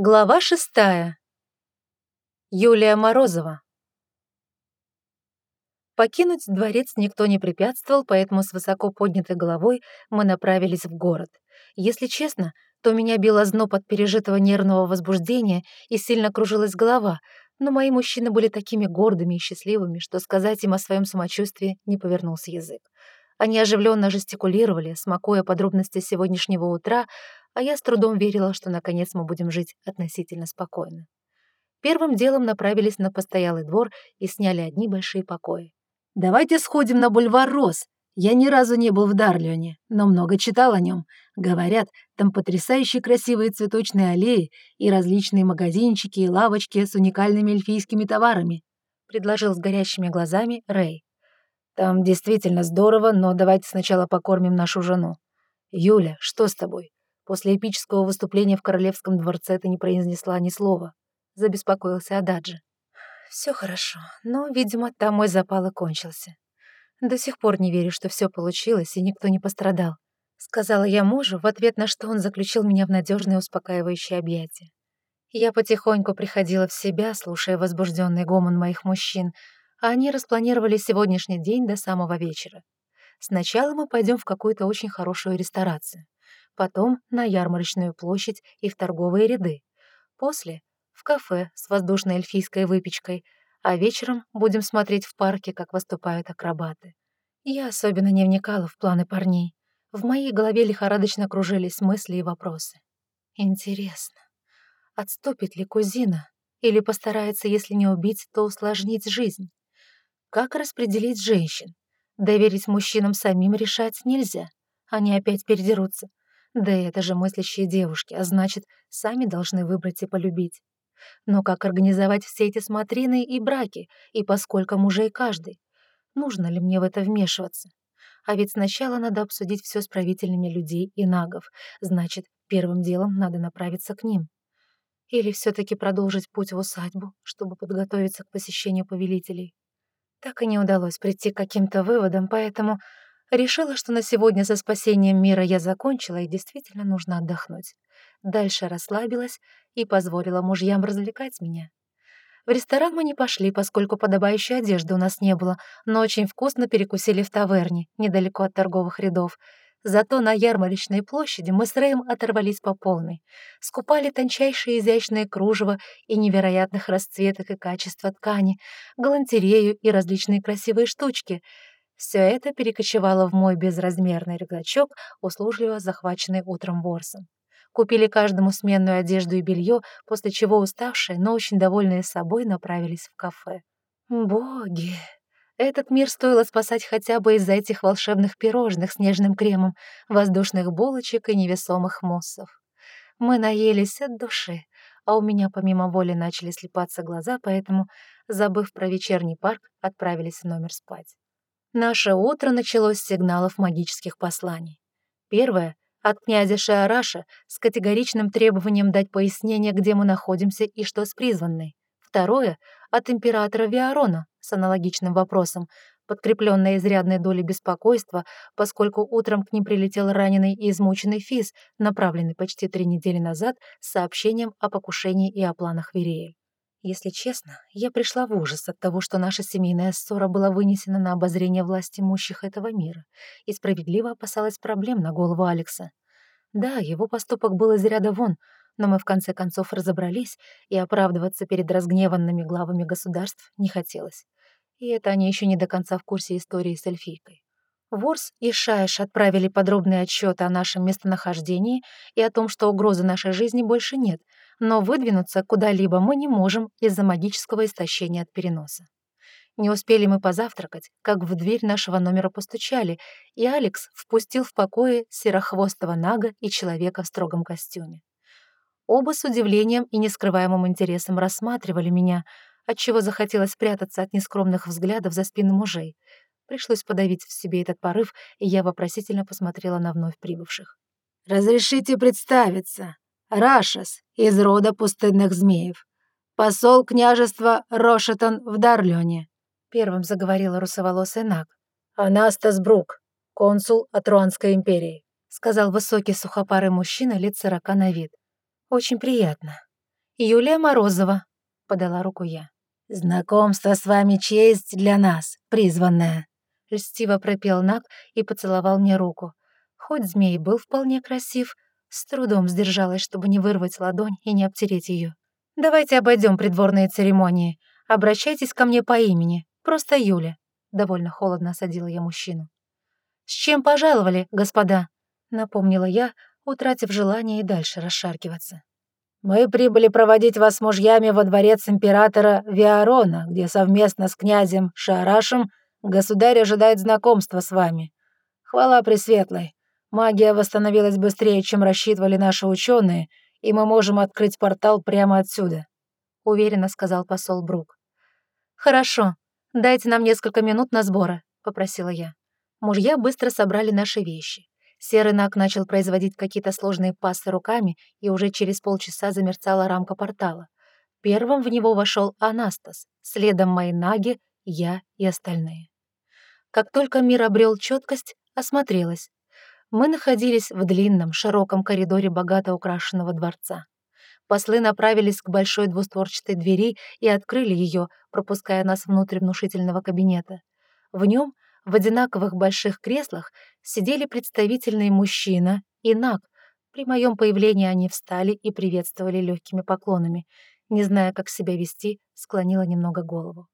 Глава шестая. Юлия Морозова. Покинуть дворец никто не препятствовал, поэтому с высоко поднятой головой мы направились в город. Если честно, то меня било зноб от пережитого нервного возбуждения и сильно кружилась голова, но мои мужчины были такими гордыми и счастливыми, что сказать им о своем самочувствии не повернулся язык. Они оживленно жестикулировали, смакуя подробности сегодняшнего утра, а я с трудом верила, что наконец мы будем жить относительно спокойно. Первым делом направились на постоялый двор и сняли одни большие покои. «Давайте сходим на бульвар Рос. Я ни разу не был в Дарлионе, но много читал о нем. Говорят, там потрясающе красивые цветочные аллеи и различные магазинчики и лавочки с уникальными эльфийскими товарами», — предложил с горящими глазами Рэй. «Там действительно здорово, но давайте сначала покормим нашу жену. Юля, что с тобой? После эпического выступления в Королевском дворце ты не произнесла ни слова. Забеспокоился Ададжи. Все хорошо, но, видимо, там мой запал и кончился. До сих пор не верю, что все получилось и никто не пострадал. Сказала я мужу, в ответ на что он заключил меня в надежное успокаивающее объятие. Я потихоньку приходила в себя, слушая возбужденный гомон моих мужчин, а они распланировали сегодняшний день до самого вечера. Сначала мы пойдем в какую-то очень хорошую ресторацию, потом на ярмарочную площадь и в торговые ряды, после — в кафе с воздушной эльфийской выпечкой, а вечером будем смотреть в парке, как выступают акробаты. Я особенно не вникала в планы парней. В моей голове лихорадочно кружились мысли и вопросы. Интересно, отступит ли кузина или постарается, если не убить, то усложнить жизнь? Как распределить женщин? Доверить мужчинам самим решать нельзя. Они опять передерутся. Да это же мыслящие девушки, а значит, сами должны выбрать и полюбить. Но как организовать все эти смотрины и браки, и поскольку мужей каждый? Нужно ли мне в это вмешиваться? А ведь сначала надо обсудить все с правительными людей и нагов. Значит, первым делом надо направиться к ним. Или все таки продолжить путь в усадьбу, чтобы подготовиться к посещению повелителей. Так и не удалось прийти к каким-то выводам, поэтому решила, что на сегодня со спасением мира я закончила и действительно нужно отдохнуть. Дальше расслабилась и позволила мужьям развлекать меня. В ресторан мы не пошли, поскольку подобающей одежды у нас не было, но очень вкусно перекусили в таверне, недалеко от торговых рядов. Зато на ярмарочной площади мы с Рэем оторвались по полной. Скупали тончайшие изящные кружева и невероятных расцветок и качества ткани, галантерею и различные красивые штучки. Все это перекочевало в мой безразмерный рюкзачок, услужливо захваченный утром ворсом. Купили каждому сменную одежду и белье, после чего уставшие, но очень довольные собой направились в кафе. Боги! Этот мир стоило спасать хотя бы из-за этих волшебных пирожных с нежным кремом, воздушных булочек и невесомых муссов. Мы наелись от души, а у меня помимо воли начали слепаться глаза, поэтому, забыв про вечерний парк, отправились в номер спать. Наше утро началось с сигналов магических посланий. Первое от князя Шаараша с категоричным требованием дать пояснение, где мы находимся и что с призванной. Второе — от императора Виарона с аналогичным вопросом, подкрепленное изрядной долей беспокойства, поскольку утром к ним прилетел раненый и измученный Физ, направленный почти три недели назад с сообщением о покушении и о планах Вереи. Если честно, я пришла в ужас от того, что наша семейная ссора была вынесена на обозрение власти имущих этого мира, и справедливо опасалась проблем на голову Алекса. Да, его поступок был из ряда вон, но мы в конце концов разобрались, и оправдываться перед разгневанными главами государств не хотелось. И это они еще не до конца в курсе истории с эльфийкой. Ворс и Шайш отправили подробные отчеты о нашем местонахождении и о том, что угрозы нашей жизни больше нет, но выдвинуться куда-либо мы не можем из-за магического истощения от переноса. Не успели мы позавтракать, как в дверь нашего номера постучали, и Алекс впустил в покое серохвостого нага и человека в строгом костюме. Оба с удивлением и нескрываемым интересом рассматривали меня, отчего захотелось спрятаться от нескромных взглядов за спину мужей — Пришлось подавить в себе этот порыв, и я вопросительно посмотрела на вновь прибывших. «Разрешите представиться. Рашас из рода пустынных змеев. Посол княжества Рошетон в Дарлёне», — первым заговорила русоволосый Наг. «Анастас Брук, консул от Руанской империи», — сказал высокий сухопарый мужчина лет сорока на вид. «Очень приятно». Юлия Морозова», — подала руку я. «Знакомство с вами честь для нас, призванная», — льстиво пропел Нак и поцеловал мне руку. Хоть змей был вполне красив, с трудом сдержалась, чтобы не вырвать ладонь и не обтереть ее. «Давайте обойдем придворные церемонии. Обращайтесь ко мне по имени, просто Юля», — довольно холодно осадила я мужчину. «С чем пожаловали, господа?» — напомнила я, утратив желание и дальше расшаркиваться. «Мы прибыли проводить вас с мужьями во дворец императора Виарона, где совместно с князем Шарашем государь ожидает знакомства с вами. Хвала Пресветлой. Магия восстановилась быстрее, чем рассчитывали наши ученые, и мы можем открыть портал прямо отсюда», — уверенно сказал посол Брук. «Хорошо. Дайте нам несколько минут на сборы», — попросила я. Мужья быстро собрали наши вещи. Серый Нак начал производить какие-то сложные пассы руками, и уже через полчаса замерцала рамка портала. Первым в него вошел Анастас, следом мои наги, я и остальные. Как только мир обрел четкость, осмотрелась. Мы находились в длинном, широком коридоре богато украшенного дворца. Послы направились к большой двустворчатой двери и открыли ее, пропуская нас внутрь внушительного кабинета. В нем — в одинаковых больших креслах сидели представительный мужчина и Наг. При моем появлении они встали и приветствовали легкими поклонами. Не зная, как себя вести, склонила немного голову.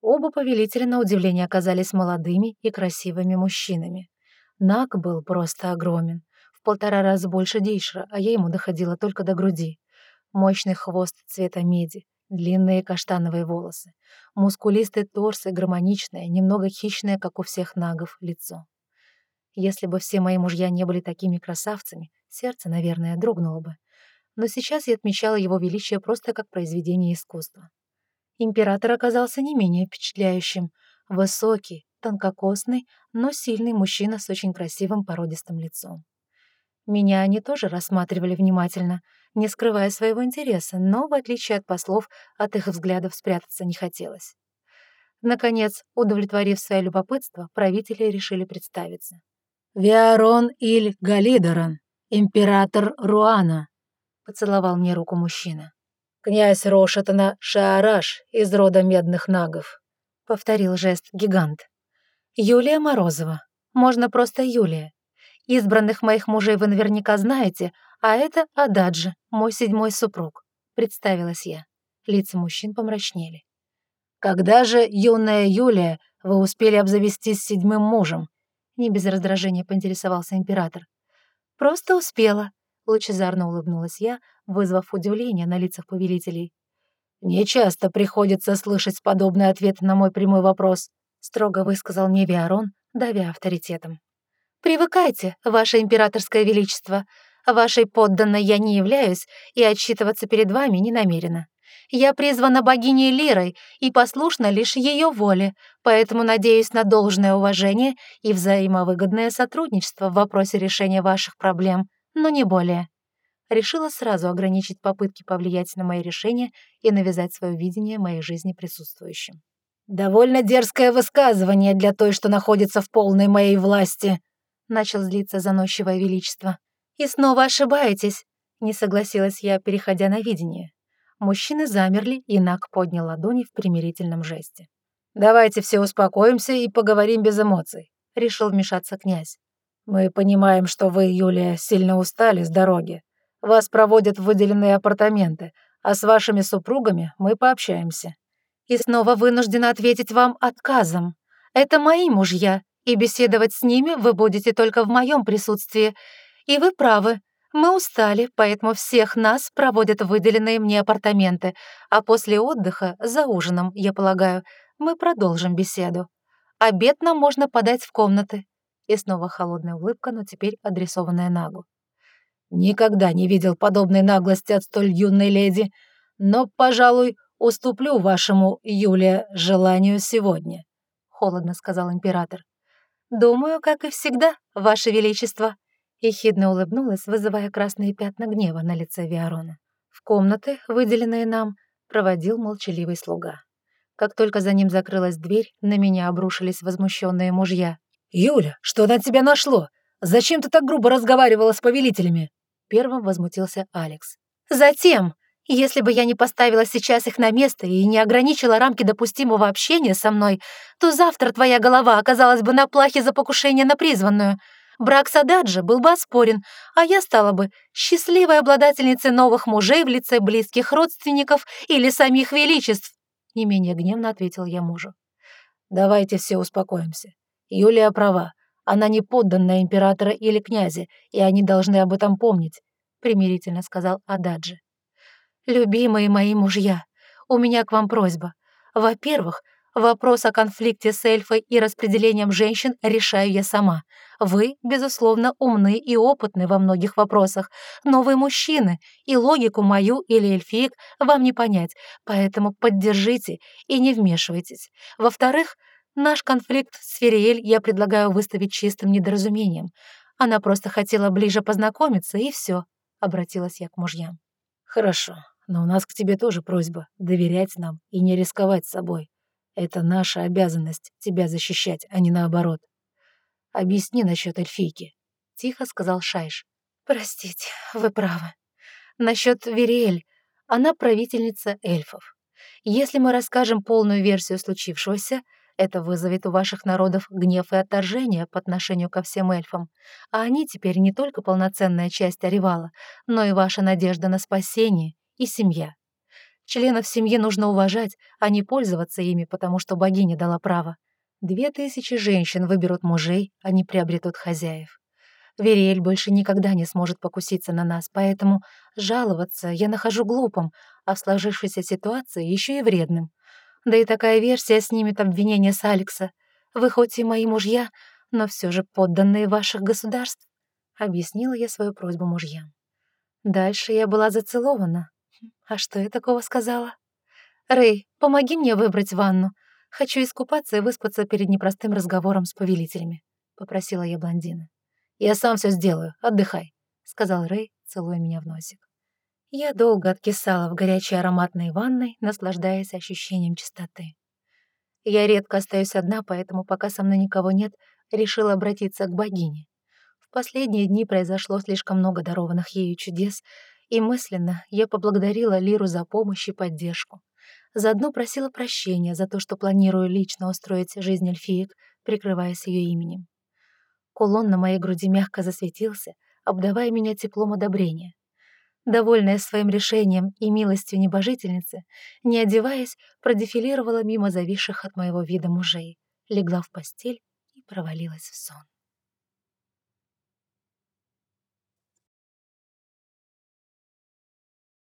Оба повелителя, на удивление, оказались молодыми и красивыми мужчинами. Наг был просто огромен, в полтора раза больше Дейшера, а я ему доходила только до груди. Мощный хвост цвета меди, Длинные каштановые волосы, мускулистый торс и гармоничное, немного хищное, как у всех нагов, лицо. Если бы все мои мужья не были такими красавцами, сердце, наверное, дрогнуло бы. Но сейчас я отмечала его величие просто как произведение искусства. Император оказался не менее впечатляющим. Высокий, тонкокосный, но сильный мужчина с очень красивым породистым лицом. Меня они тоже рассматривали внимательно — не скрывая своего интереса, но, в отличие от послов, от их взглядов спрятаться не хотелось. Наконец, удовлетворив свое любопытство, правители решили представиться. «Виарон Иль Галидоран, император Руана», — поцеловал мне руку мужчина. «Князь Рошатана Шаараш из рода медных нагов», — повторил жест гигант. «Юлия Морозова. Можно просто Юлия. Избранных моих мужей вы наверняка знаете, а это Ададжи, мой седьмой супруг», — представилась я. Лица мужчин помрачнели. «Когда же, юная Юлия, вы успели обзавестись седьмым мужем?» Не без раздражения поинтересовался император. «Просто успела», — лучезарно улыбнулась я, вызвав удивление на лицах повелителей. «Не часто приходится слышать подобный ответ на мой прямой вопрос», — строго высказал мне Виарон, давя авторитетом. «Привыкайте, ваше императорское величество. Вашей подданной я не являюсь и отчитываться перед вами не намерена. Я призвана богиней Лирой и послушна лишь ее воле, поэтому надеюсь на должное уважение и взаимовыгодное сотрудничество в вопросе решения ваших проблем, но не более». Решила сразу ограничить попытки повлиять на мои решения и навязать свое видение моей жизни присутствующим. «Довольно дерзкое высказывание для той, что находится в полной моей власти», — начал злиться заносчивое величество. «И снова ошибаетесь», — не согласилась я, переходя на видение. Мужчины замерли, и Нак поднял ладони в примирительном жесте. «Давайте все успокоимся и поговорим без эмоций», — решил вмешаться князь. «Мы понимаем, что вы, Юлия, сильно устали с дороги. Вас проводят в выделенные апартаменты, а с вашими супругами мы пообщаемся». «И снова вынуждена ответить вам отказом. Это мои мужья, и беседовать с ними вы будете только в моем присутствии. И вы правы, мы устали, поэтому всех нас проводят выделенные мне апартаменты, а после отдыха, за ужином, я полагаю, мы продолжим беседу. Обед нам можно подать в комнаты». И снова холодная улыбка, но теперь адресованная Нагу. «Никогда не видел подобной наглости от столь юной леди, но, пожалуй, уступлю вашему, Юлия, желанию сегодня», — холодно сказал император. «Думаю, как и всегда, ваше величество», — ехидно улыбнулась, вызывая красные пятна гнева на лице Виарона. В комнаты, выделенные нам, проводил молчаливый слуга. Как только за ним закрылась дверь, на меня обрушились возмущенные мужья. «Юля, что на тебя нашло? Зачем ты так грубо разговаривала с повелителями?» Первым возмутился Алекс. «Затем! Если бы я не поставила сейчас их на место и не ограничила рамки допустимого общения со мной, то завтра твоя голова оказалась бы на плахе за покушение на призванную. Брак с Ададжи был бы оспорен, а я стала бы счастливой обладательницей новых мужей в лице близких родственников или самих величеств. Не менее гневно ответил я мужу. «Давайте все успокоимся. Юлия права. Она не подданная императора или князя, и они должны об этом помнить», — примирительно сказал Ададжи. «Любимые мои мужья, у меня к вам просьба. Во-первых, вопрос о конфликте с эльфой и распределением женщин решаю я сама. Вы, безусловно, умны и опытны во многих вопросах, но вы мужчины, и логику мою или эльфиек вам не понять, поэтому поддержите и не вмешивайтесь. Во-вторых, наш конфликт с Фериэль я предлагаю выставить чистым недоразумением. Она просто хотела ближе познакомиться, и все. обратилась я к мужьям. «Хорошо, но у нас к тебе тоже просьба — доверять нам и не рисковать собой. Это наша обязанность — тебя защищать, а не наоборот. Объясни насчет эльфийки», — тихо сказал Шайш. «Простите, вы правы. Насчет Вериэль. Она правительница эльфов. Если мы расскажем полную версию случившегося, это вызовет у ваших народов гнев и отторжение по отношению ко всем эльфам, а они теперь не только полноценная часть Оревала, но и ваша надежда на спасение и семья. Членов семьи нужно уважать, а не пользоваться ими, потому что богиня дала право. Две тысячи женщин выберут мужей, они приобретут хозяев. Вериэль больше никогда не сможет покуситься на нас, поэтому жаловаться я нахожу глупым, а в сложившейся ситуации еще и вредным. Да и такая версия снимет обвинение с Алекса. Вы хоть и мои мужья, но все же подданные ваших государств. Объяснила я свою просьбу мужьям. Дальше я была зацелована. А что я такого сказала? «Рэй, помоги мне выбрать ванну. Хочу искупаться и выспаться перед непростым разговором с повелителями», — попросила я блондина. «Я сам все сделаю, отдыхай», — сказал Рэй, целуя меня в носик. Я долго откисала в горячей ароматной ванной, наслаждаясь ощущением чистоты. Я редко остаюсь одна, поэтому, пока со мной никого нет, решила обратиться к богине. В последние дни произошло слишком много дарованных ею чудес, и мысленно я поблагодарила Лиру за помощь и поддержку. Заодно просила прощения за то, что планирую лично устроить жизнь эльфиек, прикрываясь ее именем. Кулон на моей груди мягко засветился, обдавая меня теплом одобрения. Довольная своим решением и милостью небожительницы, не одеваясь, продефилировала мимо зависших от моего вида мужей, легла в постель и провалилась в сон.